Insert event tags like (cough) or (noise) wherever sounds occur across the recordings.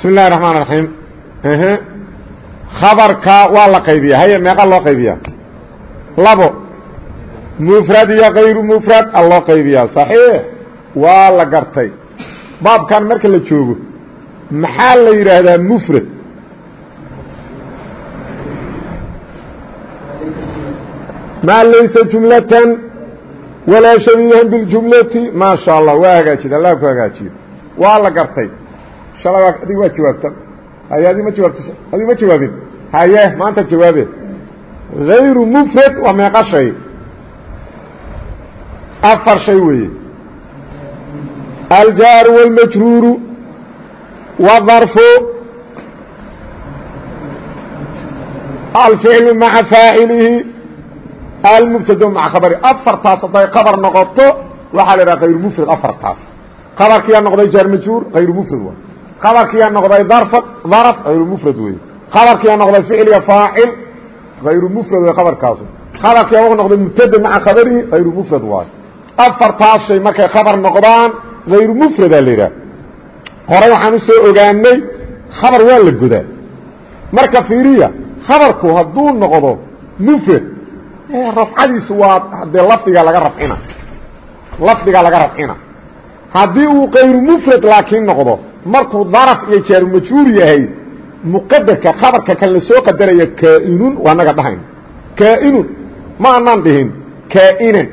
bismi illahi raxmaan raxiim khabarka waa la qaybiya haye meeqa loo qaybiya labo. Mufrad iyo kayru mufrad a loo qaybiyaa. Saxiix. Waa la gartay. Baabkan marka la joogo maxaa la yidhaahdaa mufrad? Maa laysa jumlatan walaa shabiihan biاljumlati maa sha allah waa hagaajid allah ku hagaajiyo. Waa la gartay shalay adig waa jawaabta haye adi ma jawaabta adig ma jawaabin. Haye maanta jawaabe hayru mufrad waa meeqa shay. Afar shay weeye. Aljaaru wاlmajruuru wاdarfu alficlu maca faacilihi almubtado maca khabari. Afartaas hadday khabar noqoto waxaa la idhaha hayru mufrad afartaas. Khabarkiyaa noqday jaar majruur hayru mufrad waay khabarkiyaa noqday darfad daraf hayru mufrad weeye khabarkiyaa noqday ficliya faacil hayru mufrad wey khabarkaasu khabarkiyaa wuxuu noqday mubtada maca khabarihi hayru mufrad waayo afartaas shay markay khabar noqdaan hayru mufradaa la yidhaah hore waxaan u ogaanay khabar waa la godaa marka fiiriya khabarku hadduu noqdo mufrad rafcadiisu waa dee lafdiga laga rafcina lafdiga laga rafcina haddii uu kayru mufrad laakiin noqdo markuu daraf iyo jaaru majhuur yahay muqadarka khabarka kan la soo qadaraya kaainun waa naga dhahayn. Kaainun ma anaan dhihin kaainan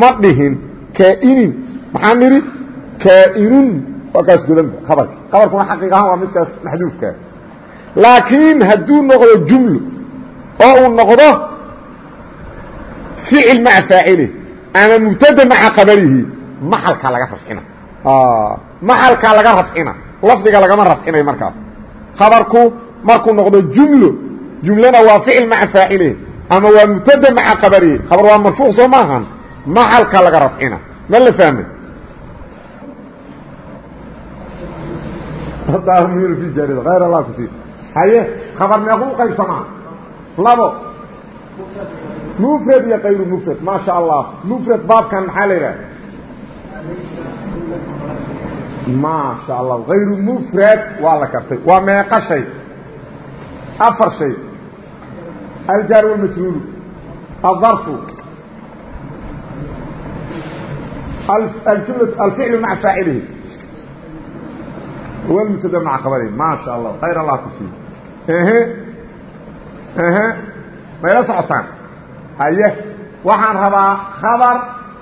ma dhihin kaainin. Maxaa nidhi? Kaainun waa kaas godanba abarka abarkuna xaqiiq ahaan waa midkaas maxduufkaa laakiin hadduu noqdo jumlo oo uu noqdo ficil maca faacili ama mubtada maca qabarihi maxalkaa laga rafcina maxalkaa laga rafcina lafdiga lagama rafcinayo markaas. Khabarku markuu noqdo jumlo. Jumlana waa ficil maca faacilihi ama waa mubtada maca qabarihi khabar waa marfuuc soo maahan. Maxalkaa laga rafcina ma la fahmay haye khabar meequ u qaybsamaa labo. Mufrad iyo kayru mufrad maa sha allah. Mufrad baabkan maxaa la yidhaha maa sha allah hayru mufrad waa la kartay. Waa meeqa shay. Afar shay. Aljaar walmajruuru aلdarfu alficlu maca faacilihi wlmubtada maca khabarihi maa sha allah khayr allah ku siiy ehe. Ehe mayla socotaan? Haye. Waxaan rabaa khabar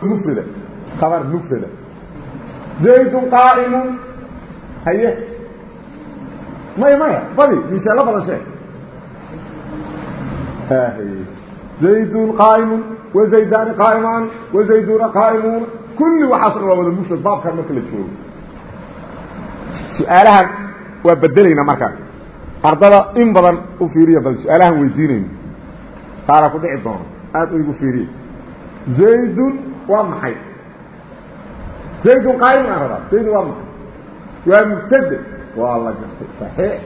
mufrada khabar mufrada zaydun qaa'imun haye maya maya badi misaalo badan sheeg zaydun qaa'imun wazaydaani qaa'imaan wazayduuna qaa'imuuna kulli waxaas dhan waa wada mufrad baabkan marka la joogo su'aalahan waa bedelaynaa markaa ardada in badan u fiiriya bal su'aalahan weydiinayno taara ku dhici doono aad u igu fiiriya zaydun waa maxay zaydun qaa'imun aan rabaa? Zaydun waa maxay? Waa mubtade waa la gartay. Saxiix.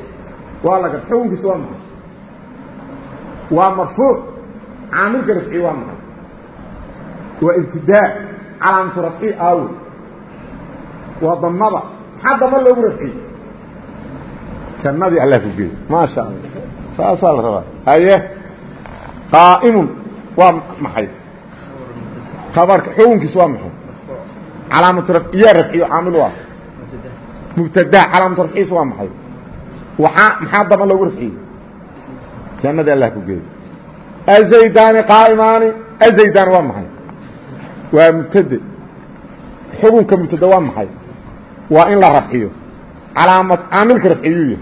Waa la gartay. Xukunkiisa waa maxay? Waa marfuuc. Caamilka rafci waa maxay? Waa ibtidaa calaamatu rafci aawe waa damada. Maxaa dama loogu rafciyey? Jannadii allah ku geey maasha allah saasaa la rabaa. Haye. Qaa'imun. Waa maxay? Kabarka xukunkiis waa maxay calaamatu rafciyaa rafciyo caamil u ah mubtada calaamatu rafciis waa maxay? Waaa maxaa dama loogu rafciyey jannadii allah ku geey azaydaani qaa'imaani azaydaani waa maxay? Waa mubtade. Xukunka mubtada waa maxay? Waa in la rafciyo. Calaamad caamilka rafciyuu yahay.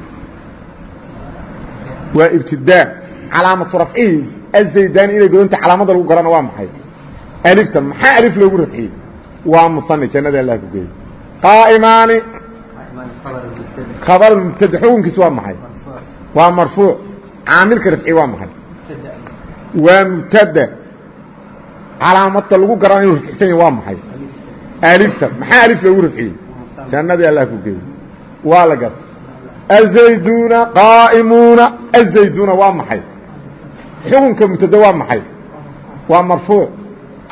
Waa ibtidaa calaamatu rafcihi azaydani inay godanta calaamada lagu garana waa maxay? Alifta maxaa alif loogu rafciyey waa muani jannada allah ku geeyey qaa'imaani khabar mubtada xukunkiisa waa maxay? Waa marfuuc caamilka rafciye waa maxay? Waa mubtada calaamadda lagu garana inuu rafcsan yahy waa maxay? Alifta maxaa alif loogu rafciyey jannadii allah ku geeyey waa la gartay. Azayduna qaa'imuuna azayduna waa maxay? Xukunka mubtada waa maxay? Waa marfuuc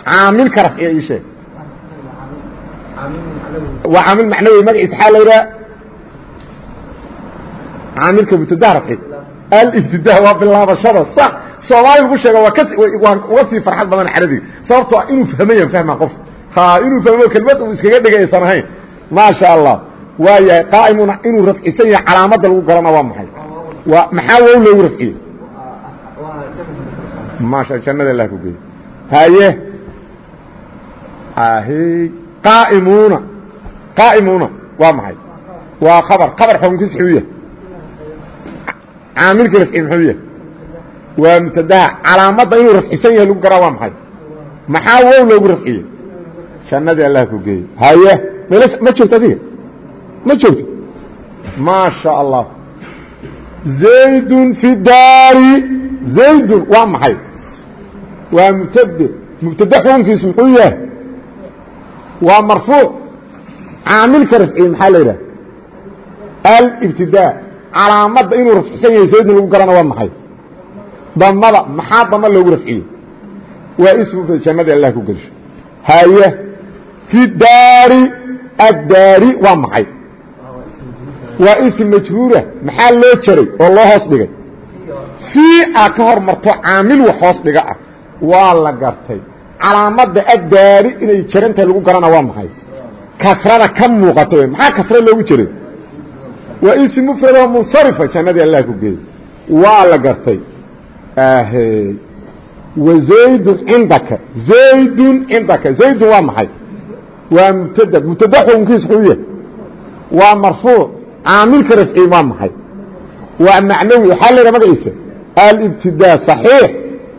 caamilka rafciya ii sheeg waa caamil macnawi magaciisa xaa la yidhaha caamilka mubtadaha rafci alibtidaa waa bilaabashada sax soomaali lagu sheega waa kwaan uga sii farxad badan carabiga sababtoo inuu fahmayan fahma qof ha inuu fahmo kelmad uu iskaga dhigay aysan ahayn maasha allah waa yahay qaa'imuna inuu rafcisan yahay calaamadda lagu garana waa maxay waa maxaa wow loogu rafciyey maasha jannada allah ku geey haye ahey qaa'imuuna qaa'imuuna waa maxay? waa khabar khabar xukunkiis xuu yahay caamilkii rafci muxuu yahay waa mubtadaha calaamadda inuu rafcisan yahay lagu garaa waa maxay maxaa wow loogu rafciyey jannadii allah ku geeyey haye ml ma joogto adiga ma joogto maa sha allah zaydun fi daari zaydun waa maxay waa mubtade mubtade xukunkiisu muxuu yahay waa marfuuc caamilka rafciye maxaa la yidhaha alibtidaa calaamadda inuu rafcsan yahay zaydun lagu garana waa maxay? Damada maxaa dama loogu rafciyey waa ismu jannadii allah ku gelsho haye fi daari addaari waa maxay? Waa ism majhuura maxaa loo jaray oo loo hoos dhigay? Fii a ka hor caamil wax hoos dhiga ah. Waa la gartay calaamadda addaari inay jarantahay lagu garana waa maxay? Kasrada ka muuqata w maxaa kasra loogu jiray? Waa ism mufrad oo munsarifa jannadii allah ku geeyey waa la gartay. Wazaydun cindaka zaydun cindaka zaydun waa maxay? Waa mubtada mubtada xukunkiis xuu yahay. Waa marfuuc caamilka rafci waa maxay? Waa macnawi waxaa la yidhaha magaciisa alibtidaa صaxiix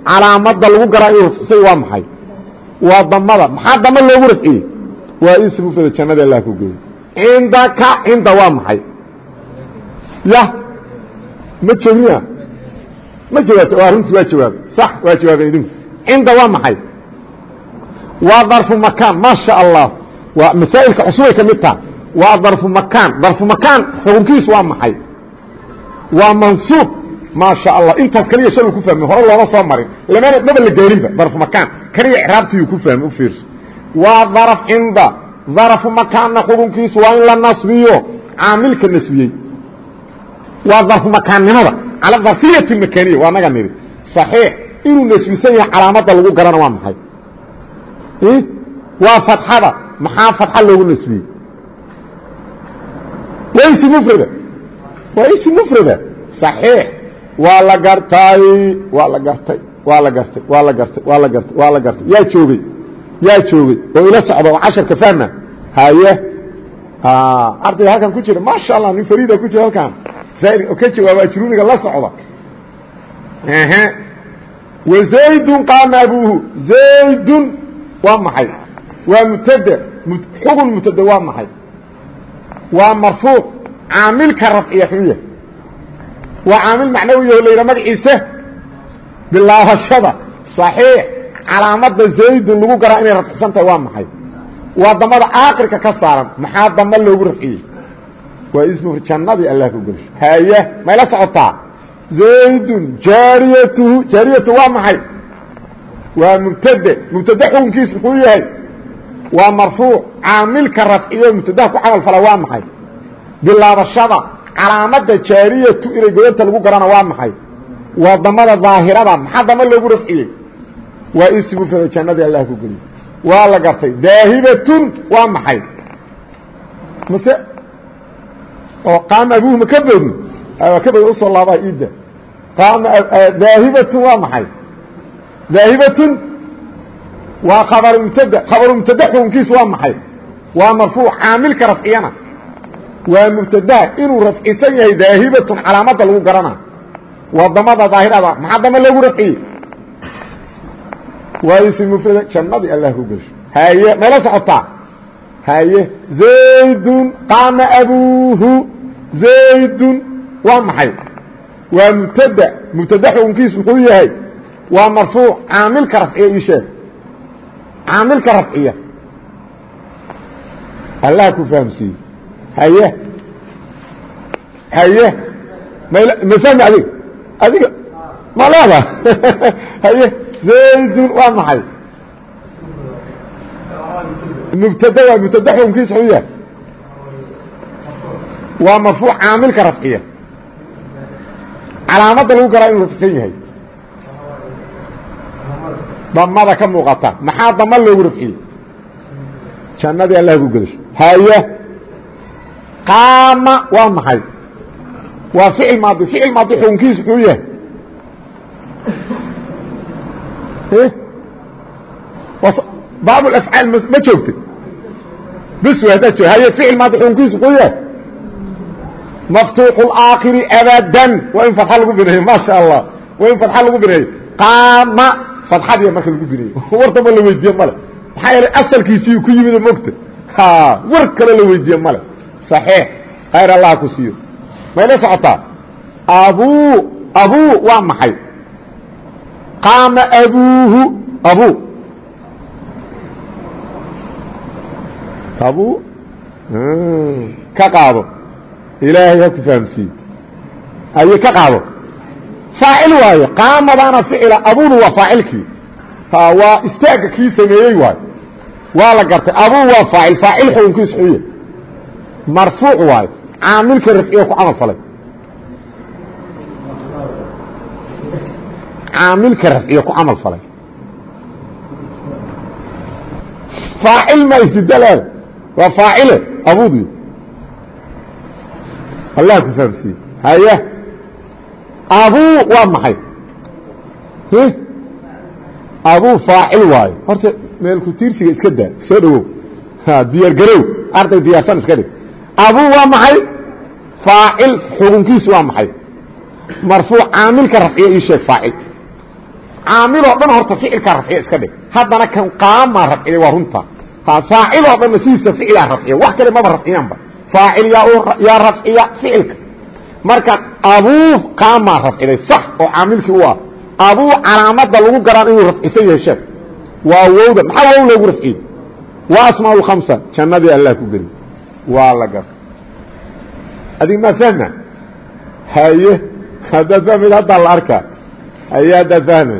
calaamadda lagu garaa inuu rafcisay waa maxay waa damada. Maxaa dama loogu rafciyey? Waa ism mufrada jannada allah ku geeyey. Cindaka cinda waa maxay? Ya ma joogina ma jawaabta waa runtii waa jawaabay sax waa jawaabeen idinku cinda waa maxay? Waa darfu makaan maa sha allah. Waa masaa'ilka cusubay ka mid taha waa darfu makaan. Darfu makaan xukunkiisu waa maxay? Waa mansuub maa sha allah intaas kaliya shal ku fahmi hore looma soo marin. Lamana maba la gaarinba darfu makaan. Kaliya icraabtiyu ku fahmi u fiirso. Waa daraf cinda. Darfu makaanna xukunkiisu waa in la nasbiyo caamilka nasbiyey. Waa darfu makaannimada cala darfiyati makaniya waa naga nidhi صaxiix inuu nasbisan yahay calaamadda lagu garana waa maxay? Waa fatxada maxaa fatxa loogu nasbiyey? Waa isi mufrada waa isi mufrada صaxiix waa la gartay waa la gartay waa la gartay waa la gartay waa la gartay waa la gartay. Yaa joogey yaa joogey oo ila socda oo casharka fahma. Haye ardayga halkan ku jira maasha allah nin fariida ku jira halkan. Ka jawaaba ajrumiga la socda. Wazaydun qaama abuuhu zaydun waa maxay? Waa mubtade xugun mubtade waa maxay? Waa marfuuc caamilka rafciya xuya waa caamil macnawiyaho la yidha magaciisa. Bilaabashada صaxiix calaamadda zaydun lagu garaa inay rafcisan tahay waa maxay? Waa damada aakirka ka saaran. Maxaa damba loogu rafciyey waa ismu jannadii allah ku gelsho haye mayla socotaa? Zaydun jaariyatuhu jaariyatu waa maxay? Waa mubtade. Mubtade xukunkiis muxuu yahay? Waa marfuuc. Caamilka rafciyo mubtadaha ku camal fala waa maxay? Bilaabashada calaamadda jaariyatu inay godanta lagu garana waa maxay? Waa damada daahirada. Maxaa dama loogu rafciyey? Waa ismu mufrada jannadii allah ku geliyo. Waa la gartay. Daahibatun waa maxay? Mase oo qaama abuhu ma ka boodin? Ka bood u soo laabaa iidda qaama daahibatun waa maxay? Daahibatun waa khabaru mubtada khabaru mubtada xukunkiisu waa maxay? Waa marfuuc caamilka rafciyana waa mubtadaha inuu rafcisan yahay daahibatun calaamadda lagu garana. Waa damada daahirada maxaa dama loogu rafciyey? Waa isi mufrada jannadii allah ku gesho haye mayla socotaa haye zaydun qaama abuuhu. Zaydun waa maxay? Waa mubtada mubtada xukunkiis muxuu yahay waa marfuuc caamilka rafciya ii sheeg. Caamilka rafciya. Allah ku fahamsiiye haye. Haye. Mal ma fahmi adig adiga ma leeda (laughs) haye. Zaydun waa maxay? Mubtada waa mubtada xukunkiis xuu yahay waa marfuuc caamilka rafciya. Calaamadda lagu garaa inuu rafcisan yahay. Damada ka muuqata. Maxaa dama loogu rafciyey jannadii allah ku gelisho haye qaama waa maxay? Waa ficil maadi ficil maadi xukunkiisu muxuu yahay. Baab afcaal ma joogtay bis haddaad joog haye ficil maadi xukunkiisu muxuu yahay. Maftuuxu اaakhiri abadan. Waa in fadxa lagu bineeyo maa sha allah. Waa in fadxa lagu bineeyo qaama fadxadiya marka lagu bineeyo (laughs) wartaba la weydiiye male. Maxaa yeelay asalkiisii ku yimid mogta war kale la weydiiye male صaxiix khayr allah ku siiyo mayla socotaa abuu abuu waa maxay qaama abuuhu abuu abuu ka qaado ilaahay ha ku fahamsiiyo aye ka qaado faacil waayo qaamadaana ficila abudu waa faacilkii waa istaagga kii sameeyey waayo waa la gartay abuu waa faacil faacil xukunkiis xuya marfuuc waayo caamilka rafciyo ku camal falay. Caamilka rafciyo ku camal falay. Faacil ma isdidaleeda waa faacile abuudi allah ku fahamsiiye haye abuu waa maxay? Abuu faacil waayo horta meelku tiirsiga iska daa. Soo dhawow. Diyaar arday diyaarsan iska dhig abuu waa maxay? Faacil xukunkiisu waa maxay? Marfuuc caamilka rafciya ii sheeg faacil. Caamiloo dhan horta ficilkaa rafciya iska dhig. Haddana kan qaamaa rafciya waa runta. Faaciloo dhanna sidiisa ficilaa rafciya. Wax kale maba rafciyaanba. Faacil yaa rafciya ficilka. Marka abuu qaamaa rafciday. Sax oo caamilkii u ah. Abuu calaamada lagu garaan inuu rafcisan yahay sheek waa wowda. Maxaa wow loogu rafciyey? Waa asmaa اkhamsa jannadii allah ku geli waa la gar adig maa fahma haye haddaad fahmayd haddaa la arkaa haye haddaad fahma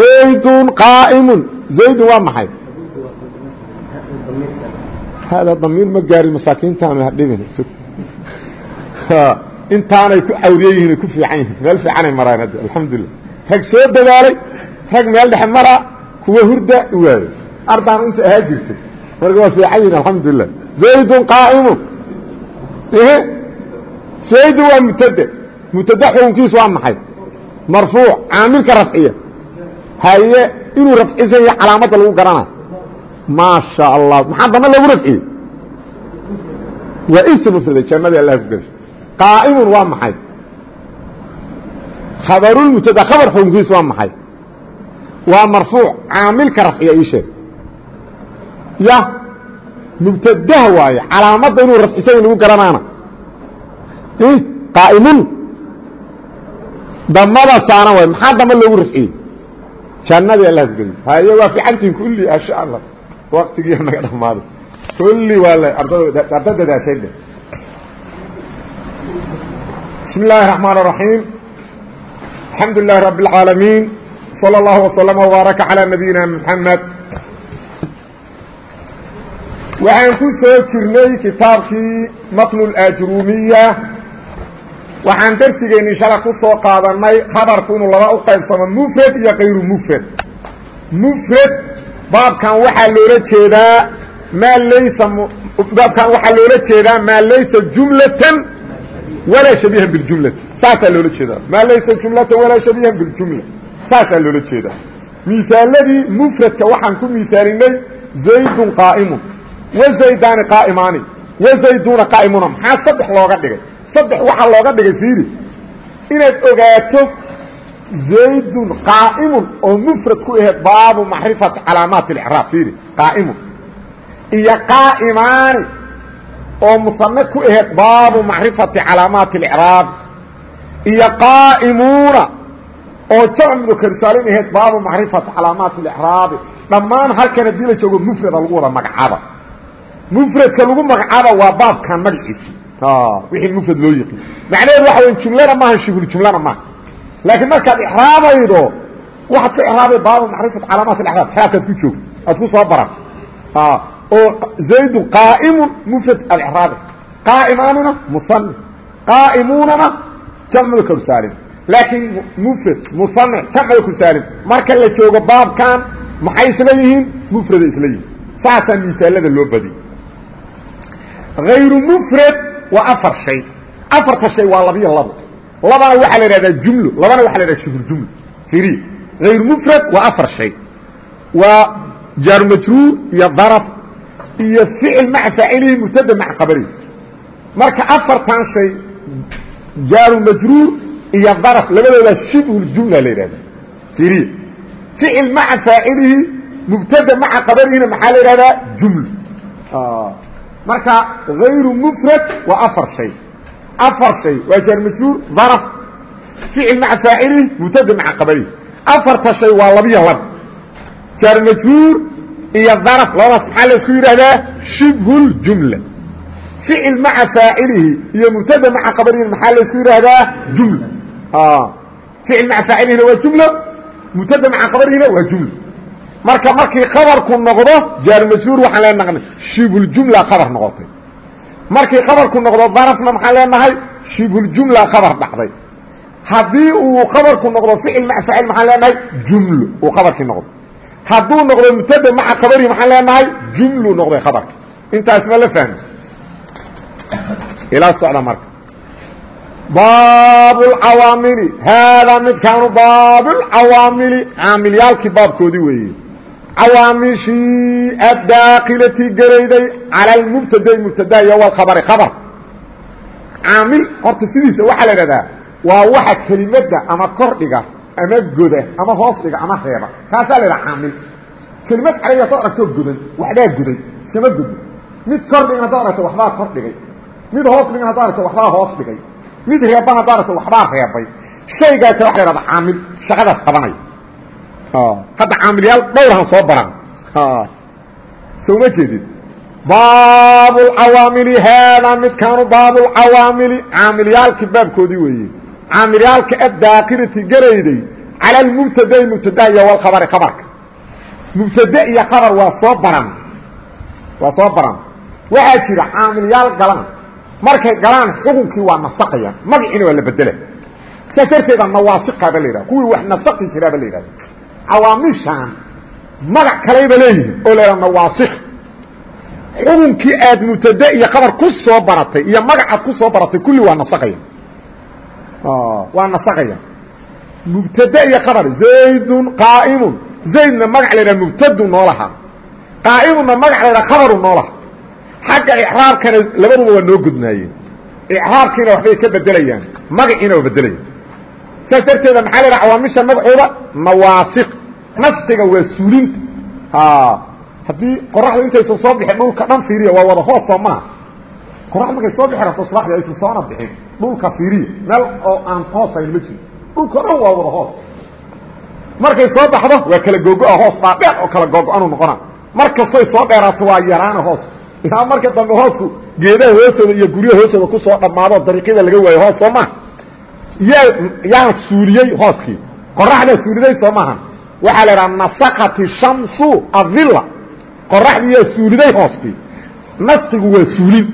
zaydun qaa'imun. Zaydun waa maxay? Hada damiir ma gaarin masaakiintaanu hadhibin intaanay ku cawriye yihiin ku fiican yihiin meel fiicanay maraan hadda alxamdulilah rag soo dadaalay rag meel dhexe maraa kuwa hurda waayo ardaan inta ahaa jirtay. Marka waa fiican yihiin alxamdulilah zaydun qaa'imun zaydun waa mubtade mubtade xukunkiisu waa maxay marfuuc caamilka rafciya haye inuu rafcisan yahay calaamadda lagu garanayo maa sha allah maxaa dama loogu rafciyey waa insi mufrada jannadii allah ku gesho qaa'imun waa maxay khabarulmubtada khabar xukunkiisu waa maxay waa marfuuc caamilka rafciya ii sheeg ya mubtadaha waaye calaamadda inuu rafcisan lagu garanaana qaa'imun damada saana waay maxaa dama loogu rafciyey jannadii allah ku geliy haye waa fiicantiin kulli insha allah waktigiiyo naga dhammaaday kulli waa la arda dadaashayde بسم الله الرحمن الرحيم الحمد لله رب العالمين صلى الله وسلم وبارك على نبينا محمد waxaan ku soo jirnay kitaabkii matn اlajrumiya waxaan darsigeennii shala ku soo qaadanay khabarku inuu laba u qaybsamo mufrad iyo kayru mufrad. Mufrad baabkan waxaa loola jeedaa maa laysa baabkan waxaa loola jeedaa maa laysa jumlatan walaa shabiihan biljumlati saasaa loola jeedaa. Maa laysa jumlatan walaa shabiihan biljumla saasaa loola jeedaa. Misaaladii mufradka waxaan ku misaalinay zaydun qaa'imun wazaydaani qaa'imaani wazayduuna qaa'imuuna maxaa saddex looga dhigay saddex waxaa looga dhigay fiiri inaad ogaato zaydun qaa'imun oo mufrad ku aheed baabu macrifati calaamaati اlicraab fiiri qaa'imun iyo qaa'imaani oo musane ku aheed baabu macrifati calaamaati اlicraab iyo qaa'imuuna oo jamc mudakersaalim aheed baabu macrifati calaamaati اlicraabi dhammaan halkan haddii la joogo mufrada lagu wada magacaaba mufradka lagu magacaaba waa baabkan magaciisi wixii mufrad loo yiqiin macnaheedu waxa wey jumlana maaha shibul jumlana maaha laakiin markaad ixraabaydo waxaad ka ixraabay baabu macrifati calaamaat اlicraab xeabkaad ku joogto aad ku soo baran. Oo zaydun qaa'imun mufrad alicraabi qaa'imaanina musani qaa'imuunana jamc mudakar saalim laakiin mufrad musane jamcay ku saalim marka la joogo baabkan maxay isla yihiin? Mufraday isla yihiin. Saasaa misaalada loo badiyey hayru mufrad waa afar shay afarta shay waa labiyo labo labana waxaa la ihahdaa jumlo labana waxa la ihahda shibhuljumlo iri hayru mufrad waa afar shay waa jaarumajruur iyo daraf iyo ficil maca faacilihi mubtada maca qabarihi marka afartan shay jaaru majruur iyo daraf labadooda shibhuljumla la yidhahda iriya ficil maca faacilihi mubtada maca qabarihina maxaa la yidhahdaa juml marka hayru mufrad waa afar shay. Afar shay waa jaar majruur daraf ficil maca faacilihi mubtada maca qabarihi afarta shay waa labiyo lab. Jaar majruur iyo daraf labadaas maxaa la isku yidhahdaa shibhuljumla ficil maca faacilihi iyo mubtada maca qabarihi maxaa la isku yidhaahdaa? Jumla. Ficil maca faacilihina waa jumlo mubtada maca qabarihina waa jumla marka markii khabarku noqdo jaar majruur waxaan leenahay shibhuljumla khabar noqotay. Markii khabarku noqdo darafna maxaan leenahay shibhuljumla khabar dhacday. Haddii uu khabarku noqdo ficil faacil maxaan leenahay jumlo uu khabarkii noqdo. Hadduu noqdo mubtada maca qabarihi maxaan leenahay jumlu noqday khabarka intaas ma la fahmi? Ila socda marka. Baab اcawaamili haadaa midkaanu baab اcawaamili caamilyaalkii baabkoodii weeye cawaamishii addaakilati gelayday calى اlmubtadai mubtada iyo wlkhabari khabar caamil horta sidiisa waxaa la idhahdaa waa waxa kelimadda ama kordhiga ama goda ama hoos dhiga ama reeba kaasaa la idhaha caamil kelimad carabi haddaad aragtoo godan waxbaa goday iskama godo mid kordhigan haddaad aragto waxbaa kor dhigay mid hoos dhigan haddaad aragto waxbaa hoos dhigay mid reeban haddaad aragto waxbaa reebay shaygaasa waxa la hahda caamil shaqadaas qabanaya Oh. hadda caamilyaal dhowrhan soo baran oh. soo ma jeedid baabulcawaamili haadaa midkaanu baabulcawaamili caamilyaalkii baabkoodii weeye. Caamilyaalka addaakirati garayday cala almubtada'i mubtada iyo walkhabari khabarka. Mubtade iyo khabar waa soo baran waa soo baran waxaa jira caamilyaal galaan. Markay galaan xukunkii waa nasaqaya. Magaciina waa la bedela saas darteeda nawaasiqaaba la yidhaha kuwii wax nasaqi jiraaba la yidhahda cawaamishaan magac kalayba leeyihiin oo la yidhaha nawaasik xukunkii aad mubtade iyo khabar ku soo baratay iyo magacaad ku soo baratay kulli waa nasaqaya waa nasaqaya mubtade iyo khabar zaydun qaa'imun. Zaydna magac la yidhaha mubtadu noolaha. Qaa'imuna magac la yidhaha khabaru noolaha. Xagga icraabkana labaduba waa noo gudnaayeen. Icraabkiina waxbay ka bedelayaan magaciina waa bedelayaan saas darteeda maxaa la yidhaha cawaamisha magacooda nawaasiq nasqiga waa suulinta. Haddii qoraxdu intaysan soo bixin dhulka dhan fiiriya waa wada hoos soo maha. Qoraxdu markay soo bixi rabto subaxdii aysan soona bixin dhulka fiiriya. Meel oo aan hoosayn ma jiro dhulka dhan waa wada hoos. Markay soo baxdo waa kala googo-a hoos baa dheer oo kala googo-anu noqona mar kastoy soo dheeraato waa yaraana hoos. Ilaa marka dambe hoosku geedaha hoosooda iyo guryaha hoosooda ku soo dhammaado dariiqyada laga waayo hoos soo maha yaa yaa suuliyey hooskii qoraxdaa suuliday soo maaha. Waxaa la idhaha nasakati shamsu adilla. Qoraxdii yaa suuliday hooskii nasqigu waa suulin.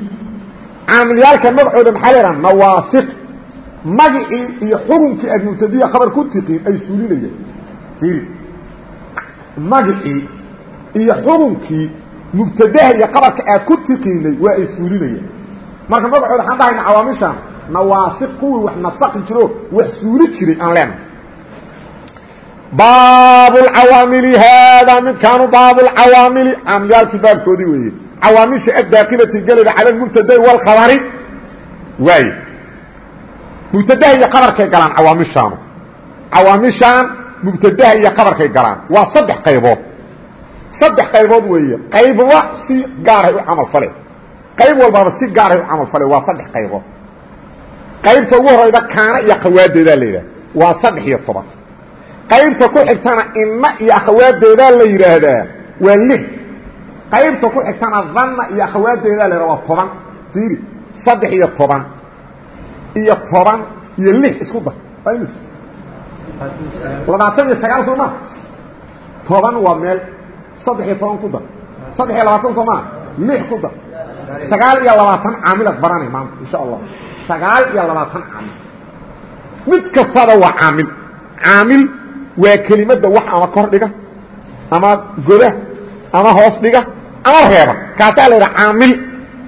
Caamilyaalka magacooda maxaa la idhaha nawaasiq. Magicii iyo xukunkii aad mubtadiya khabar ku tiqiin ay suulinayeen. Magicii iyo xukunkii mubtadaha iyo qabarka aad ku tiqiinay waa ay suulinayeen. Marka magacooda waxaan dhahayna cawaamishaan nawaasikh kuwii wax nasakhi jiroo wax suuli jiray aan leenahay. Baabulcawaamili haadaa midkaanu baabulcawaamili caamiliyaalkii baabkoodii weeye. Cawaamisha addaakilati gelida cala mubtadai walkhabari waaye mubtadaha iyo kabarkay galaan cawaamishaanu. Cawaamishaan mubtadaha iyo kabarkay galaan. Waa saddex qaybood. Saddex qaybood weeye. Qaybba si gaaray u camal fale. Qayb walbaaba si gaaray u camal fale waa saddex qaybood qaybta ugu horayda kaana iyo akhawaadeedaa la yidhaha waa saddex iyo toban. Qaybta ku xigtana inna iyo akhawaadeedaa la yidhaahdaa waa lix. Qaybta ku xigtana danna iyo akhawaadeedaa la yidhaha waa toban. Fiiri saddex iyo toban. Iyo toban iyo lix isku dar. Labaatan iyo sagaal soo maa toban waa meel. Saddex iyo toban ku dar. Saddex iyo labaatan soo maa lix ku dar. Sagaal iyo labaatan caamilaad baranay maanta insha allah sagaal iyo labaatan caamil. Mid kastada waa caamil. Caamil waa kelimadda wax ama kor dhiga ama goda ama hoos dhiga ama reeba. Kaasaa la yidhaha caamil.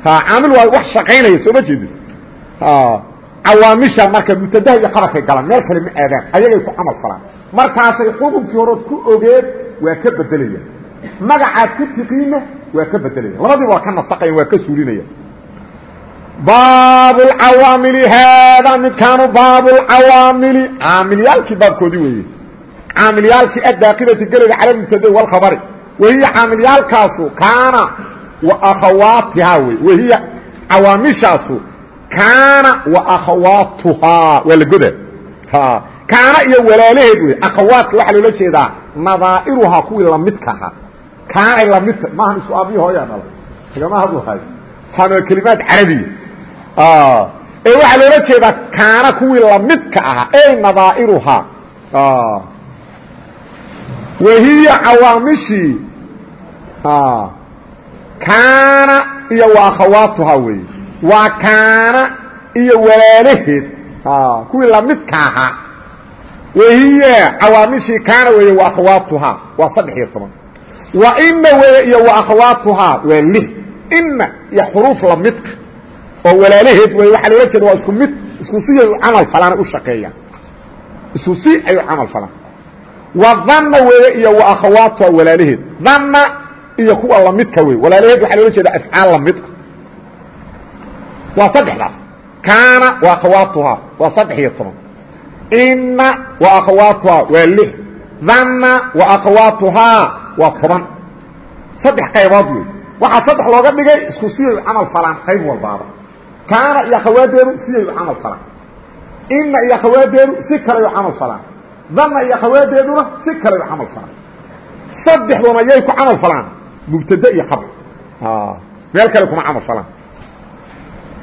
Caamil waa wax shaqaynaya soo ma jeedin. Cawaamisha marka mubtadaha iyo khabarkay galaan meel kale ma aadaan ayagay ku camal falaan markaasay xukunkii horood ku ogeed waa ka bedelaya magacaad ku tiqiinna waa ka bedelaya labadiiba waa ka nasaqayan waa ka suulinaya baab اcawaamili haada midkaanu baab اcawaamili caamilyaalkii baabkoodii weeye caamilyaalkii addaakilati gelaya cala mubtade wاlkhabari wahiya caamilyaalkaasu kaana wa akhawaatihaa wey wahiya cawaamishaasu kaana wa akhawaatuhaa waa la goda kaana iyo walaalaheed wey akhawaadka waxaa loola jeedaa nadaa'iruhaa kuwii lamidka ahaa kaanay lamidta maahan isku aabiyi hooyaa dhala igama hadlahay waa kelimaad carabiya ee waxaa loola jeedaa kaana kuwii lamidka ahaa ey nadaa'iruhaa. Wahiya cawaamishii kaana iyo wa akhawaatuhaa wey waa kaana iyo walaalaheed kuwii lamidka ahaa. Wahiya cawaamishii kaana weeye wa akhawaatuhaa. Waa saddex iyo toban. Wa ina weeye iyo wa akhawaatuhaa. Waa lix. Ina iyo xuruuf lamidka oo walaalaheed wey waxaa loola jeeda waa isku mid isku si ay camal falaan u shaqeeyaan isku si ay camal falaan wa dhanna weeye iyo wa akhawaatuhaa walaalaheed. Dhanna iyo kuwa lamidka wey walaalaheed waxaa loola jeeda afcaal la mid ah. Waa saddexdaas. Kaana wa akhawaatuhaa waa saddex iyo toban. Ina wa akhawaatuhaa waa lix. Dhanna wa akhawaatuhaa waa toban. Saddex qaybood wey waxaa saddex looga dhigay isku siyay u camal falaan qayb walbaaba kaana iyo akhawaadeedu siyay u camal falaan ina iyo akhawaadeedu si kaley u camal falaan dhanna iyo akhawaadeeduna si kaley u camal falaan saddexduna yay ku camal falaan mubtade iyo khabr meel kale kuma camal falaan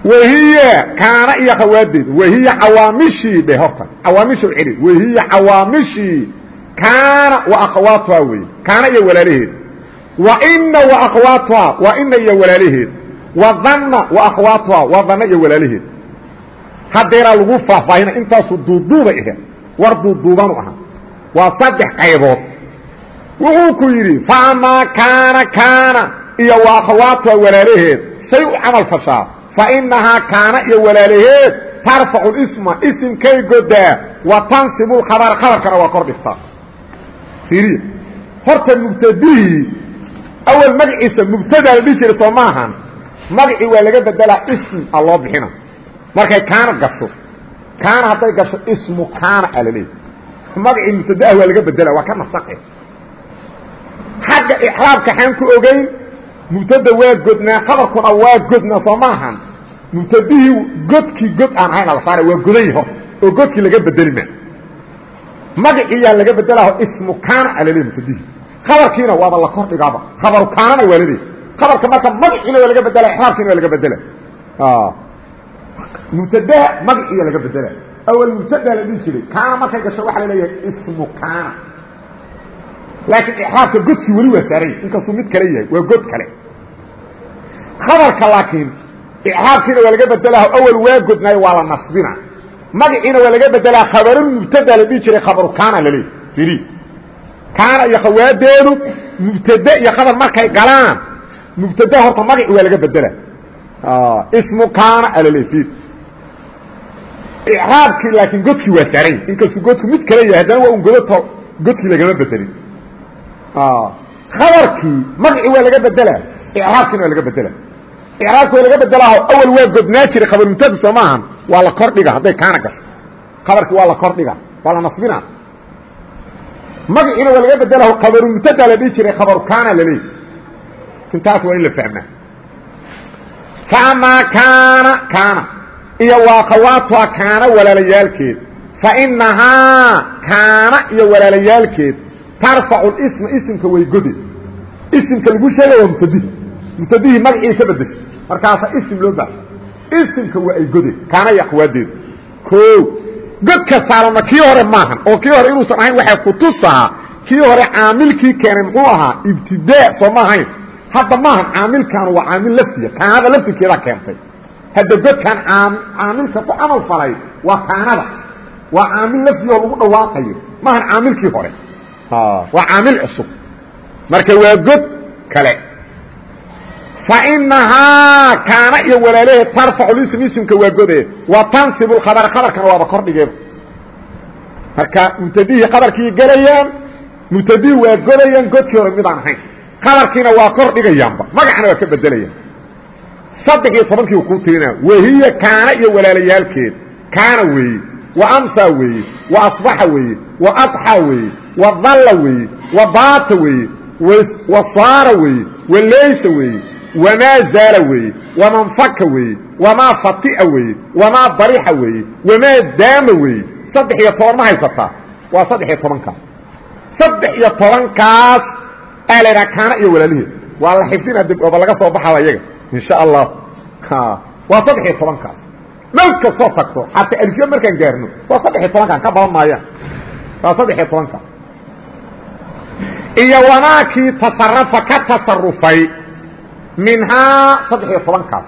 wahiya kaana iyo khawaadeedu wahiya cawaamishii dhe horta. Cawaamisha celi. Wahiya cawaamishii kaana wa akhawaatuhaa wey kaana iyo walaalaheed. Wa ina wa akhawaatuhaa waa ina iyo walaalaheed wa dhanna wa akhawaatuhaa waa dhanna iyo walaalaheed hadeeraa lagu faahfaahina intaasu duuduubay aheed war duuduubanu ahaa. Waa saddex qaybood. Wuxuu ku yidhi faamaa kaana kaana iyo wa akhawaatuhaa walaalaheed say u camal fashaa. Fainahaa kaana iyo walaalaheed tarfacu isma isimkay godaa wa tansibu lkhabara khabarkana waa kor dhigtaa. Fiiriya horta mubtadihii awal magaciisa mubtadaa la dhihi jiray soo maahan magacii waa laga bedelaa ism a loo bixina markay kaana gasho kaana hadday gasho ismu kaana a la leeya magacii mubtadaah waa laga bedela waa ka nasaqe. Xagga icraabka xaan ku ogeyn mubtada waa godnaa khabarkuna waa godnaa soo maahan mubtadihii godkii god aan hayna la saara waa goday hor oo godkii laga bedeli ma. Magaciiyaa laga bedelaho ismu kaana alale mubtadihii. Khabarkiina waaba la kor dhigaaba khabaru kaanana waa laleey khabarka marka magaciina waa laga bedela ixraabkiina waa laga bedela. Mubtadaha magaciiya laga bedela. Awal mubtada la dhihi jiray kaana markay gasho waxaa la leeyahay ismu kaana. Laakiin ixraabka godkii weli waa saaranya inkastuu mid kale yahay waa god kale. Khabarka laakiin icraabkiina waa laga bedelaa awel waa godnaayo waa la nasbina. Magaciina waa laga bedelaa khabarulmubtada la dhihi jiray khabaru kaana laleey iri kaana iyo khawaadeedu mubtade iyo khabar markay galaan mubtada horta magaci waa laga bedela. Ismu kaana alale i icraabkii laakiin godkii waa saarany inkastuu godku mid kale yahay haddana waa un godoto godkii lagama bedelin. Khabarkii magaci waa laga bedela icraabkiina waa laga bedela. Icraabka waa laga bedelaaho awal waa godnaa jiray khabarmubtada soo maahan waa la kor dhiga hadday kaana gasho. Khabarkii waa la kor dhiga waa la nasbina magaciina waa laga bedelaho khabarumubtada la dhihi jiray khabaru kaana laleey intaas waa in la fahmaa. Faamaa kaana kaana. Iyo waa khawaatuha kaana walaalayaalkeed fainahaa kaana iyo walaalayaalkeed tarfacu isma isimka way gode isimka lagu sheegay waa mubtadihi mubtadihii magacii ka bedeshay markaasa isim loo baasha isimka waa ay gode kaana iyo akhwaadeedu o godka saalana kii hore maahan oo kii hore inuusan ahayn waxay kutusahaa kii hore caamilkii keenay muxuu ahaa ibtidaa soo ma ahayn hadda maahan caamilkan waa caamil laftiya kaanada laftirkeedaa keentay. Hadda godkan caamilka ku camal falay waa kaanada. Waa caamil lafdioo lagu dhawaaqayo maahan caamilkii hore. Waa caamil cusub. Marka waa god kale. Fainahaa kaana iyo walaalaheed tarfacu lism ismka waa gode wa tansibu khabara khabarkana waaba kordhigeeba marka mubtadihii khabarkii gelayaan mubtadihii waa godayaan godkii hore midaan ahayn khabarkiina waa kor dhigayaanba magacana waa ka bedelayaan saddex iyo tobankii kuu tirinaa wahiya kaana iyo walaalayaalkeed kaana weeye wa amsa weeye wa asbaxa weeye wa adxa weeye wa dalla weeye wa baata weeye wa saara weeye wa laysa weeye wamaa zaala weeye waman faka weeye wamaa fatia weeye wamaa darixa weeye wamaa daama weeye saddex iyo toban ma haysataa waa saddex iyo tobankaas saddex iyo tobankaas aa la idhaha kaana iyo walaaliheed waa la xifdina dib ooba laga soo baxaba iyaga insha allah. Waa saddex iyo tobankaas meel kastoo tagto xataa alfiya markaan gaarno waa saddex iyo tobankaan ka badan maayaan. Waa saddex iyo tobankaas iyo wamaakii tasarafa ka tasarufay minhaa saddex iyo tobankaas.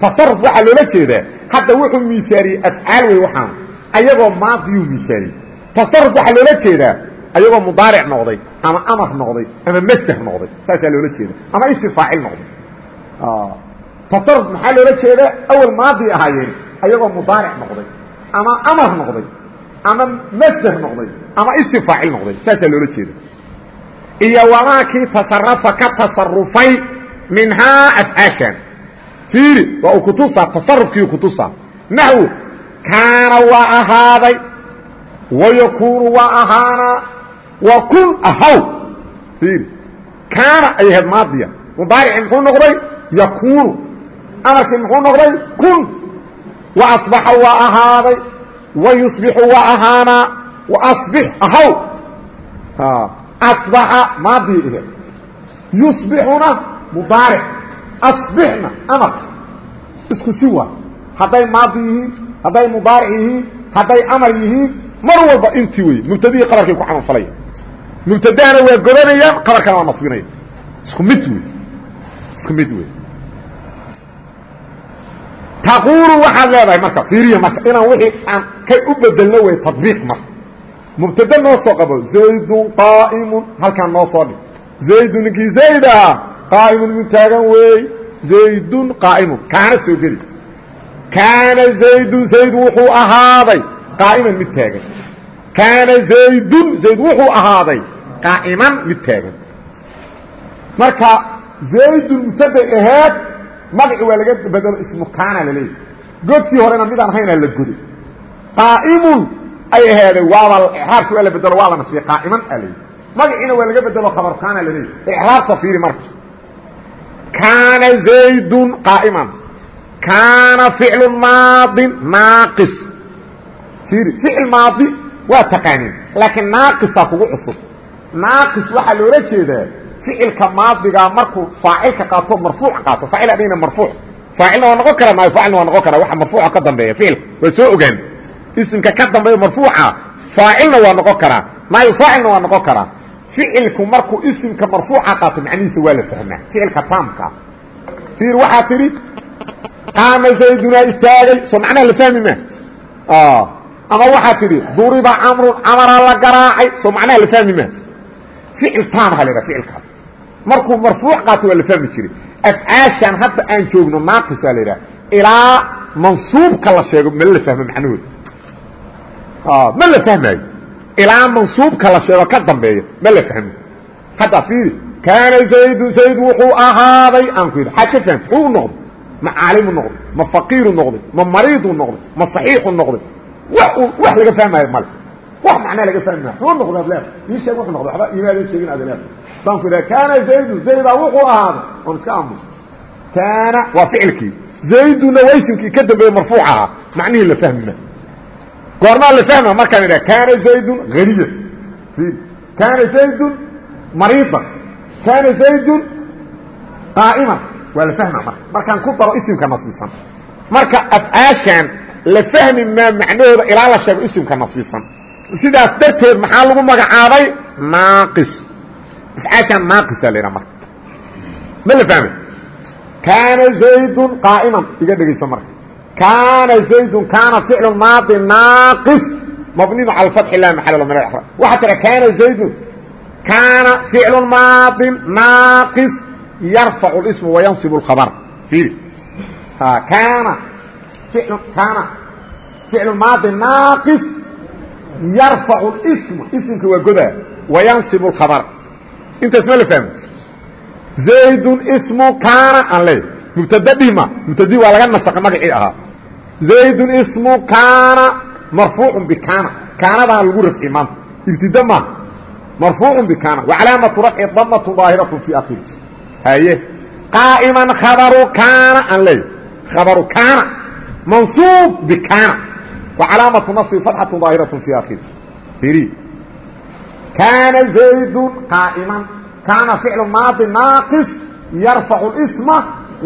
Tasaruf waxaa loola jeedaa hadda wuxuu miisaaliyey afcaal wey waxaan ayagoo maadiyuu miisaaliyey tasaruf waxaa loola jeedaa ayagoo mudaaric noqday ama amar noqday ama masder noqday saasaa loola jeeda ama isi faacil noqday tasaruf maxaa loola jeedaa? Awal maadi ahaayeen ayagoo mudaaric noqday ama amar noqday ama masder noqday ama isi faacil noqday saasaa loola jeeda iyo wamaakii tasarafa ka tasarufay minhaa afcaashan fiiri waa uu kutusaa tasarufkii kutusaa. Naxwu kaana waa ahaaday wayakuunu waa ahaanaa wa kun ahaw. Kaana ay ahayd maadiya mudaaricii muxuu noqday? Yakuunu. Amarkii muxuu noqday? Kun. Wa asbaxa waa ahaaday. Wa yusbixu waa ahaanaa. Wa asbix ahaw. Asbaxa maadiya ahayd yusbixuna mudaaric. Asbixna amar isku si waa. Hadday maadi yihiin hadday mudaaric yihiin hadday amar yihiin mar walba intii wey mubtadihii qabarkay ku camalfalaya mubtadahana waa godanayaan qabarkana waa nasbinaya isku mid wey isku mid wey taquulu waxaad leedahay marka fiiriya marka inaan wixii aan ka u bedelno wey tadbiiq marka. Mubtade noo soo qabo zaydun qaa'imun halkaan noo soo dhig. Zaydun ninkii zayd ahaa qaa'imun mid taagan weey. Zaydun qaa'imun kaana soo geli. Kaana zaydun zayd wuxuu ahaaday qaa'iman mid taagan. Kaana zaydun zayd wuxuu ahaaday qaa'iman mid taagan marka zaydun mubtaday aheed magaci waa laga bedelo ismu kaana la leeyahy godkii horena midaan haynaa la goday qaa'imun ay aheeday waaba xaarki waa la bedelo waa la nasbiye qaa'iman aa layidhi magaciina waa laga bedelo khabar kaana la leeyahy icraabta fiiri marka kaana zaydun qaa'iman kaana ficlu maadin naaqis fiiri ficil maadi waa taqaaniin laakiin naaqisaa kugu cusub naaqis waxaa loola jeedaa ficilka maadigaa markuu faacilka qaato marfuuc qaato. Faacil adhigna marfuuc. Faacilna waa noqon kara maayo faacilna waa noqon kara. Waxa marfuuca ka dambeeya ficilka. Waa soo ogaan. Isimka ka dambeeya marfuuca faacilna waa noqon karaa. Maayo faacilna waa noqon karaa. Ficilku markuu isimka marfuuca qaato macnihiisa waa la fahmaa. Ficilka taamkaa fiir waxaa tidhi qaama zaydunaa istaagay. Soo macnaha la fahmi ma? Ama waxaa tidhi duriba camrun camaraa la garaacay. Soo macnaha la fahmi ma ficil taamaha la ficilkaas. Markuu marfuuc qaato waa la fahmi jiray. Afcaashan hadda aan joogno naaqisaa la yidhaha ilaa mansuubka la sheego ma la fahmo macnahooda ma la fahmaayo? Ilaa mansuubka la sheego ka dambeeya ma la fahmo hadda fiiri kaana zaydun zayd wuxuu ahaaday aan ku yidhi. Xaad ka fahamta xuu noqday. Ma caalimu noqday ma faqiiru noqday ma mariidu noqday ma saxiixu noqday. Wax laga fahmaayo male wax macnaa laga fahmi maayo xuu noqday ad leeda ii sheeg wuxuu noqday waxba imaadan sheegin ad leeda saan ku idhaha kaana zaydun zaydaa wuxuu ahaaday. Oon iska aamusa kaana waa ficilkii. Zayduna waysinkii ka dambeeye marfuuc ahaa macnihii la fahmi maayo goormaa la fahma markaan idhaha kaana zaydun haniyan kaana zaydun mariidan. Kaana zaydun qaa'iman. Waa la fahma marka. Markaan ku daro isimka nasbisan. Marka afcaashan la fahmi maa macnahooda ilaa la sheego isimka nasbisan sidaas darteed maxaa lagu magacaabay? Naaqis. Afcaashaa naaqisa la ydhaha marka. Ma la fahmay kaana zaydun qaa'iman iga dhegayso marka. Kaana zaydun kaana ficlu maadi naaqis mabniun cala fatxi lah maxal min axra waxaa tira kaana zaydun kaana ficlu maadin naaqis yarfacu اlismu wayansibu اlkhabr fiiri kaana ficlu kaana ficlu maadi naaqis yarfacu اsma ismka waa godaa wayansib اkhabr intaas ma la fahmo. Zaydun ismu kaana aan leey mubtada dhihma mubtadii waa laga nasaqa magacii ahaa. Zaydun ismu kaana marfuucu bikaana kaanadaan lagu rafci maanta. Ibtida maaha marfuucu bikaana wacalaamatu rafci damatu daahiratu fi akhiri. Haye qaa'iman khabaru kaana aan leey khabaru kaana. Mansuub bikaana wacalaamatu nasbi fatxatu daahiratu fi akhiri iri kaana zaydun qaa'iman kaana ficlu maadi naaqis yarfacu اsma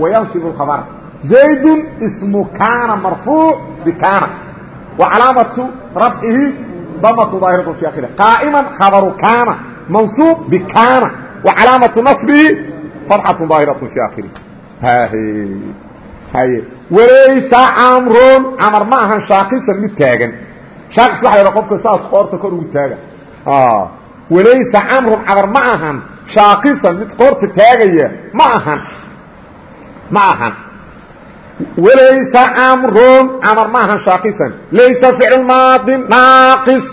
wayansib اkhabr zaydun ismu kaana marfuuc bikaana wa calaamatu rafcihi damatu daahiratu fi akhiri qaa'iman khabaru kaana mansuub bikaana wa calaamatu naصbihi fatxatu daahiratu fi akhiri haye walaysa camrun camar ma ahan shaakisan mid taagan. Shaakis waxa la qofka saas qoorta kor ugu taaga. Walaysa camrun camar ma ahan shaakisan mid qoorta taagaya ma ahan. Ma ahan. Walaysa camrun camar ma ahan shaakisan laysa ficlu maadin naaqis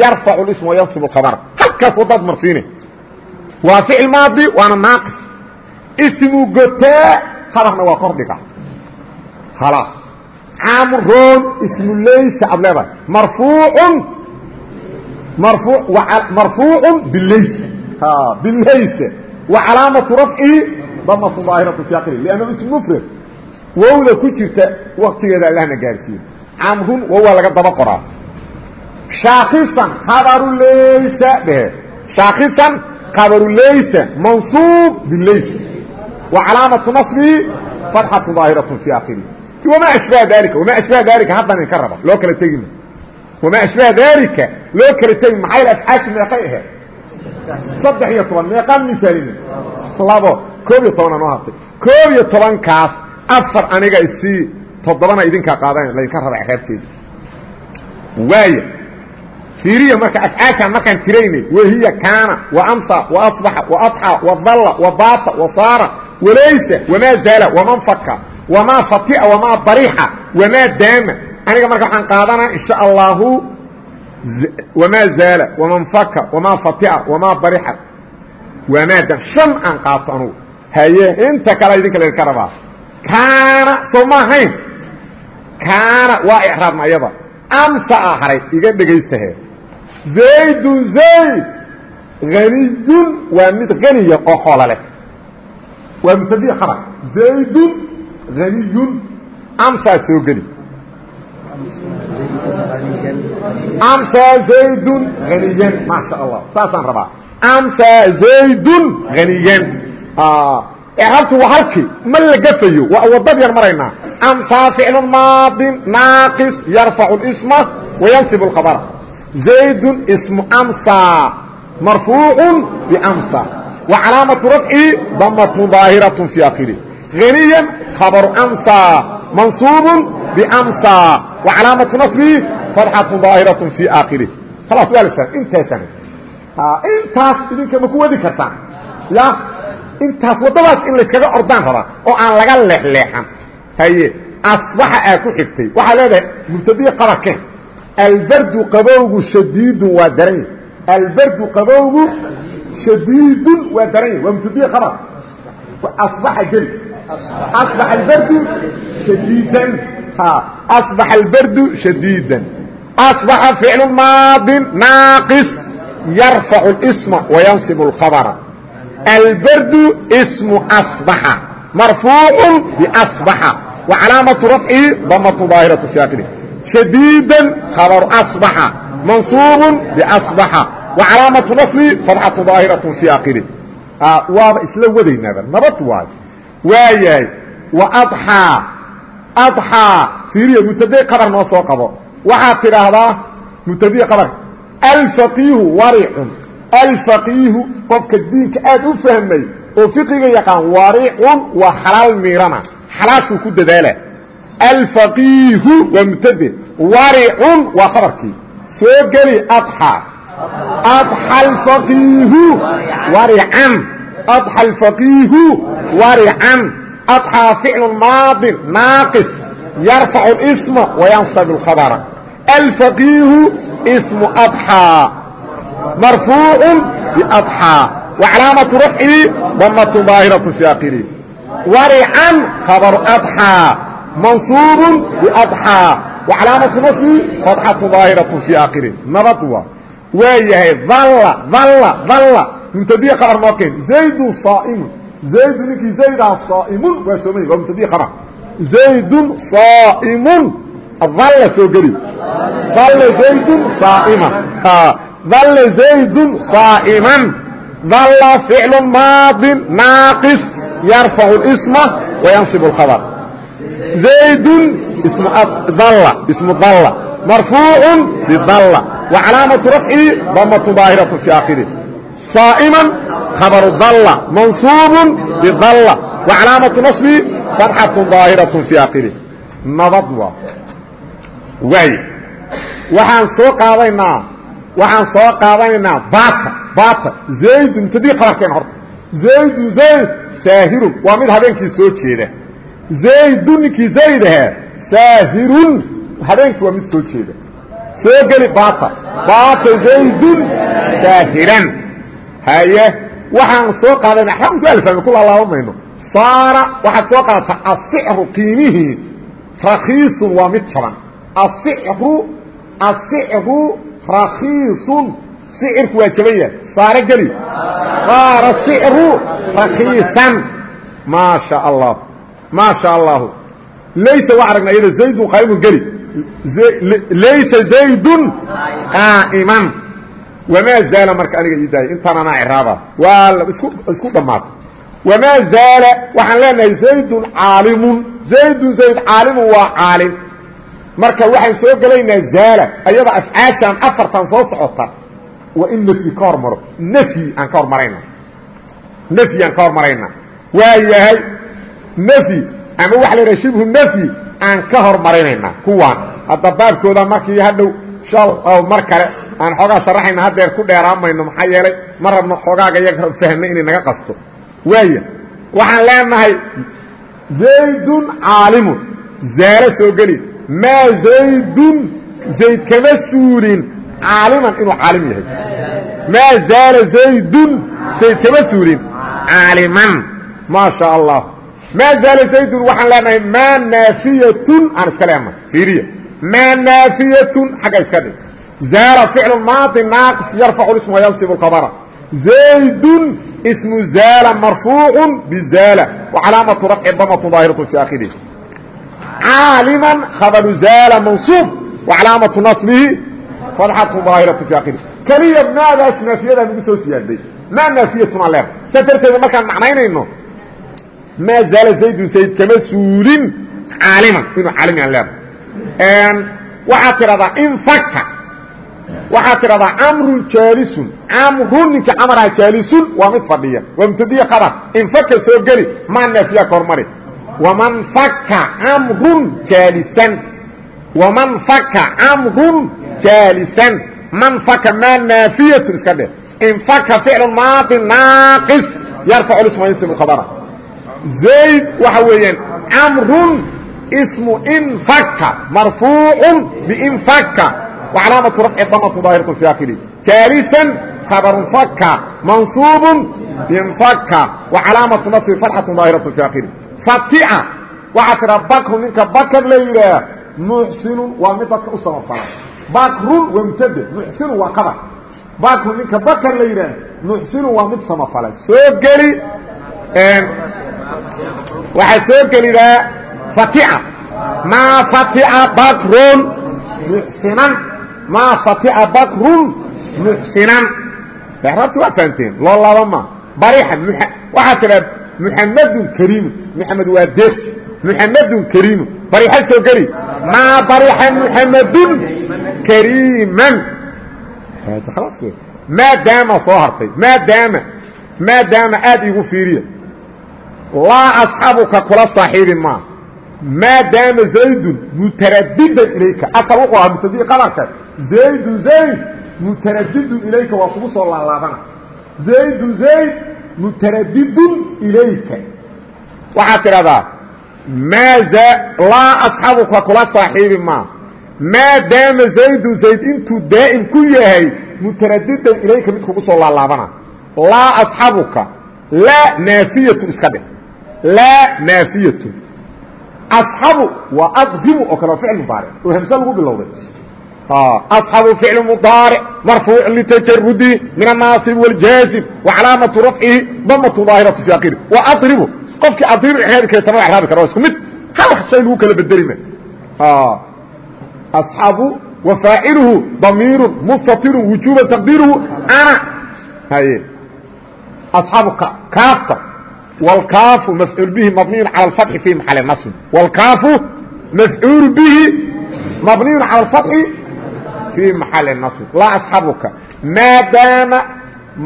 yarfacu ism wayansib khabr halkaas wadaad marsiine. Waa ficil maadi waana naaqis. Ismuu gotee habarna waa kordhiga khalaas camrun ismu laysa ad leedahay marfuucun marfuucu bilays bilays wa calaamatu rafcihi damatu daahiratu fi aqli liannahu ism mufrad wowda ku jirta waktigeeda allahna gaarsiiyo camrun wowaa laga daba qoraa shaakisan khabaru laysa dhehe shaakisan khabaru laysa mansuub bilays wa calaamatu naصbihi fatxatu daahiratu fi wamaa ashbaha dalika wamaa ashbaha dalika haddan inka raba loo kala tegima wamaa ashbaha dalika loo kala tegi maxay afcaashi meeqay ahayd saddex iyo toban meeqaan misaalina labo koob iyo tobanaa noo hartay koob iyo tobankaas afar aniga isii toddobana idinkaa qaadan laydinka raba craabteeda waaya fiiriya marka afcaashaan markaan tiraynay wahiya kaana wa amsa wa asbaxa wa adxa wa dalla wa baata wa saara walaysa wamaa zaala waman faka wamaa fatia wamaa barixa wamaa daama aniga marka waxaan qaadanaa insha allahu wamaa zaala waman faka wamaa fatia wamaa barixa wamaa daam shan aan qaato anugu haye inta kale idinka laydinka rabaa kaana soo ma ahayn kaana waa icraabna ayada amsa a haray iga dhegaystahe zaydun zayd haniyun waa mid haniya oo xoola leh waa mubtadiya khabar zaydun haniyun amsaa soo geli amsaa zaydun haniyan maasha allah saasaan rabaa amsaa zaydun haniyan aabtu waa halkii ma la gafayo waa wadadiyaan maraynaa amsaa ficlu maadin naaqis yarfacu isma wayansibu lkhabara zaydun ismu amsaa marfuucu bamsa wa calaamatu rafci damatun daahiraة fi akhirih haniyan khabaru amsa mansuubu bamsa wa calaamatu naصbihi fatxatu daahiraة fi akhirih khalaas waa intaasana intaas idinka ma ku wadi kartaan ya intaas waddadaas in layskaga ordaan rabaa oo aan laga leexleexan haye asbaxa aa ku xigtay waxaa leedahay mubtadii qabarkeen albardu qabowgu shadiidun waa daran yahy albardu qabowgu shadiidun waa daran yahy waa mubtadii qabar asbaxa geli asbaxa albardu shadiidan asbaxa ficlu maadin naaqis yarfacu اsma wayansib اlkhabra albardu smu asbaxa marfuucu biasbaxa wa calaamatu rafcihi damatu daahiratu fi akhirih shadiidan khabaru asbaxa mansuubu biasbaxa wa calaamatu nasbi fadxatu daahiratu fi akhirih waaba isla wadaynaaba nabad waayo waayahay wa adxaa adxaa fiiriya mubtadey qabar noo soo qabo. Waxaad tidhaahdaa mubtadii qabarka alfaqiihu waricun alfaqiihu qofka diinka aad u fahmay oo fiqiga yaqaan waricun waa xalaal miirana xalaashuu ku dadaala. Alfaqiihu waa mubtade waricun waa khabarkii soo geli adxa. Adxa alfaqiihu warican adxa alfaqiihu warican adxaa ficlu maadin naaqis yarfacu اsma wayansab اkhabra alfaqiihu smu adxaa marfuucu biadxaa wacalaamatu rafcihi damatu daahiratu fi akhirihi warican khabaru adxaa mansuubu biadxaa wacalaamatu nasbi fadxatu daahiratu fi akhirihi nabad waa waa yahay dalla dalla dalla mubtadiya khabar noo keen zaydu saaimun. Zaydu ninkii zaydaa saaimun waa soomay waa mubtadiya khabar zaydun saaimun. Dalla soo geli. Dalla zaydun saaiman. Dalla zaydun saa'iman. Dalla ficlu maadin naaqis yarfacu اlisma wayansibu اlkhabar zaydun ismudalla ismu dalla marfuucun bidalla wa calaamatu rafcihi damatu daahiratu fi aakhirih صaaئma khabaru dalla mansuub bidalla وcalaamaةu naصbi fatxaة daahiraة fi akhirih nabad waa waay waxaan soo qaadanaynaa waxaan soo qaadanaynaa bata bata zaydun mubtadii khabarkeen horta zaydun zayd saahirun waa mid habeenkii soo jeeda zaydun ninkii zayd ahaa saahirun habeenkii waa mid soo jeeda soo geli bata bata zaydun saahiran haye waxaan soo qaadana axkaamku alfahme ku laalaabamayno saara waxaad soo qaadataa asixru qiimihii rakiisun waa mid jaban. Asixru asixru rakiisun sicirku waa saare geli saara sicru rakiisan maa sha allah maa sha allahu laysa waa aragna iyada zaydun qaa'imun geli. Laysa zaydun wamaa zaala marka aniga ii daayay intaan anaa ciraaba waa isku dhammaatay wamaa zaala waxaan leenahay zaydun caalimun zaydun zayd caalimun waa caalim marka waxaan soo gelaynaa zaala ayada afcaashaan afartan soo socota waa in nfyi ka hormaro nfyi aan ka hormarayna nfyi aan ka hormarayna waa yahay nfyi ama waxa la yidhaha shibhu nfyi aan ka hormarinayna kuwaan hadda baabkooda markii hadhow shal mar kale aan xoogaa sharaxayna haddeer ku dheeraamayno maxaa yeelay ma rabno xoogaaga iyaga fahme inay naga qasto. Waaya waxaan leenahay zaydun caalimun zaalo soo geli. Maa zaydun? Zayd kama suulin caaliman inuu caalim yahay. Maa zaala zaydun? Zayd kama suulin caaliman. Maa allah maa zaala zaydun? Waxaan leenahay maa naafiyatun aan iska leenahay. Fiiriya. Maa naafiyatun xagga iska dhig zaala ficlu maadi naaqis yarfacu ism wayansibu lkhabara zaydun ismu zaala marfuucu bizaala wacalaamatu rafci damatu daahiratu fi akhirihi caaliman khabaru zaala mansuub wacalaamatu nasbihi fadxatu daahiratu fi akhirihi keliya maadaas naafiyada nagu soo siyaaday maa naafiyatun aan leedahay saa darteeda markaan macnaynayno maa zaala zaydun zayd kama suulin caaliman inuu caalimi aan leedahay waxaad tidhahdaa infaka waxaad tidhahdaa camrun jaalisun. Camrun ninkii camaraha jaalisun waa mid fadhiya. Waa mubtadiye khabar infaka soo geli. Maa naafiya ka hormari waman faka camrun jaalisan. Waman faka camrun jaalisan. Man faka maa naafiyatun iska dheh. Infaka ficlu maadi naaqis. Yarfacu isma ismu khabara zayd waxa weeyaan camrun ismu infaka marfuucu biinfaka وcلاaمة رفع dmة ظاahiرة في akhر jاaلسا kبر فk منصوب بنفk وcلاaمة نصب فرحة ظاahiرة في akhر فaتع waxaa tiha bkr ninka bkr la yidhaah محسن waa mid dadka u samafala bkrun waa mtd محسن waa qbr bkr ninka bkr la yidhaah محسن waa mid samafala soo geli waxaa soo gelidaa فaتع mا فaتع bkrun محسنا maa fatia bakrun. Muxsinan raabti waa fahamteen loo laaba ma. Barixan waxaa tidhaa muxamadun kariimu muxamed waa deesi muxamadun kariimu barixa soo geli. Maa barixa muxamadun kariiman. Maadaama soo hartay. Maadaama maadaama aad igu fiiriya. Laa asxabuka kula saaxiibi maa maadaama zaydun mutaradidan ilayka. Asal wuxuu ahaa mutadii qadarka zaydu zayd mutaradidun ilayka waa kugu soo laalaabana zaydu zayd mutaradidun ilayka waxaad tidhahdaa maa laa asxabuka kula saaxiibi maa maa daama zaydu zayd intuu daa'im ku yahay mutaradidan ilayka mid kugu soo laalaabana laa asxabuka laa naafiyatu iska dheh laa naafiyatu asxabu waa adribu oo kale ficil mudaaric oo hamse lagu bilowday asxabu ficlu mudaaric marfuuc litajarudi min annaasib wاljaazib wa calaamatu rafcihi damatu daahiratu fi akiri wa adribu qofkii adribu icraabi kara tama icraabi kara waa isku mid hal shay lagu kala bedelima asxabu wa faaciluhu damiiru mustatiru wujuuba taqdiiruhu ana haye asxaabu kaafta wاlkaafu mafcuul bihi mabniyu calى اfatxi fi maxali nasbi wاlkaafu mafcuul bihi mabniyu calى اfatxi fii maxali nasbi laa asxabuka maadaama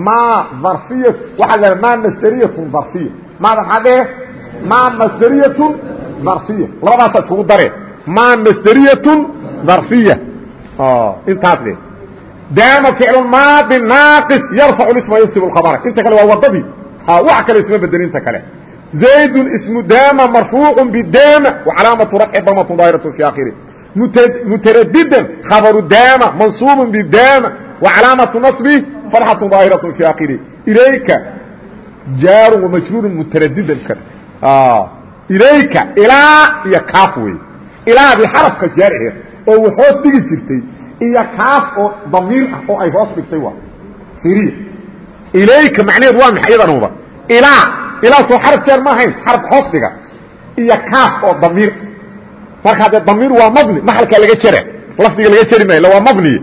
maa darfiya waxaa la maa masderiyatun darfiya maada maxaa dhehe maa masderiyatun darfiya labadaasa iskugu daree maa masderiyatun darfiya intaas dhe daama ficlu maadi naaqis yarfacu isma yasib اkhabra inta kale waa wadadii wax kale isma bedelin inta kale zaydun ismu daama marfuucu bidaama wacalaamatu rafci damatu daahiratu fi akhiri khabaru daama mansuubu bidaama wacalaamatu naصbi farxatu daahiratu fi akhiri ilayka jaaru wamajruuru mutraddidan iska ilayka ilaa iyo kaaf wey ilaadii xarafka jaariheed oo wax hoos dhigi jirtay iyo kaaf oo damiir ah oo ay hoos dhigtay waa iriya ilayka macnaheed waa maxay iyadanba ilaa ilaa soo xaraf jeer ma ahayn xaraf hoos dhiga iyo kaaf oo damiir marka hadde damiir waa mabni maalka laga jara lafdiga laga jari maayo waa mabni.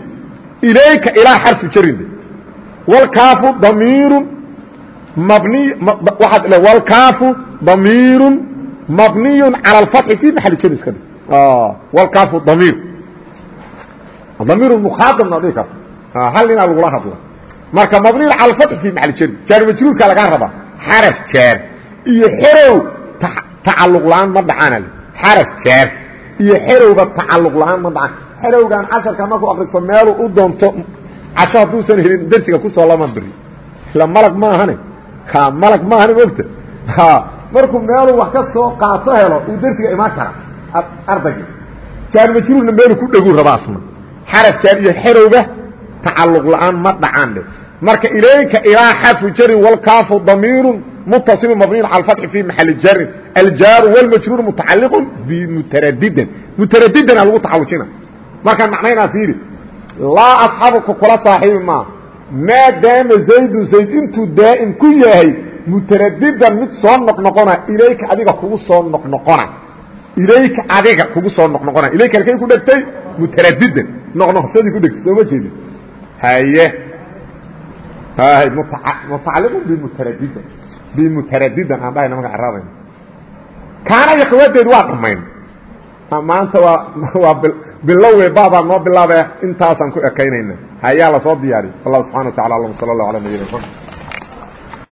Ilayka ilaa xarfu jarinde walkaafu damiiru mabniy waaad le walkaafu damiiru mabniyu cala alfatxi fi maxali jari iska dhig. Ah, walkaafu damiir. Damiiru mukhaadabna dhigi karta. Ah, hal inaa lagula hadla. Marka mabniyu cala alfatxi fi maxali jari. Jaari majruurkaa lagaa rabaa xaraf jaar iyo xerow tacalluq la'aan ma dhacaana xaraf jaar iyo xerowga tacaluq la'aan ma dhacan xerowgan casharka markuu akristo meeluu u doonto casho hadduusan helin dersiga ku soo lama beri. Ila malag maahane ka malag maahane mogta markuu meeluu wax ka soo qaato helo uu dersiga imaan kara ardayga. Jaar majruurna meeluu ku dheguu rabaasna xaraf jaar iyo xerowga tacaluq la'aan ma dhacaan dhe marka ilayka ilaa xarfu jarin walkaafu damiiru mutaصilu mabniyu calى اfatxi fi maxali jarin aljaaru wاlmajruur mutacaliqu bmutaradidan mutaradidana lagu tacalujina markaan macnaynaa fiiri laa asxabuka kula saaxiibi maa maadaama zaydun zayd intuu daa'im ku yahay mutaradidan mid soo noqnoqona ilayka adiga kugu soo noqnoqona ilayka adiga kugu soo noqnoqona ilayka halkay ku dhegtay mutaradidan noqnoqoshadii ku dhegtay sooma jeedin haye mutacaliqu bmutaradidan bmutaradidan aan dhahayna marka caraabayna kaana iyo qawadeed waa dhamayn maanta waa waa bilowe baabaa noo bilaabaya intaasaan ku ekaynayna hayaa la soo diyaariy wallahu subxana wa tacala alam sala allah ala nabiyina mxamed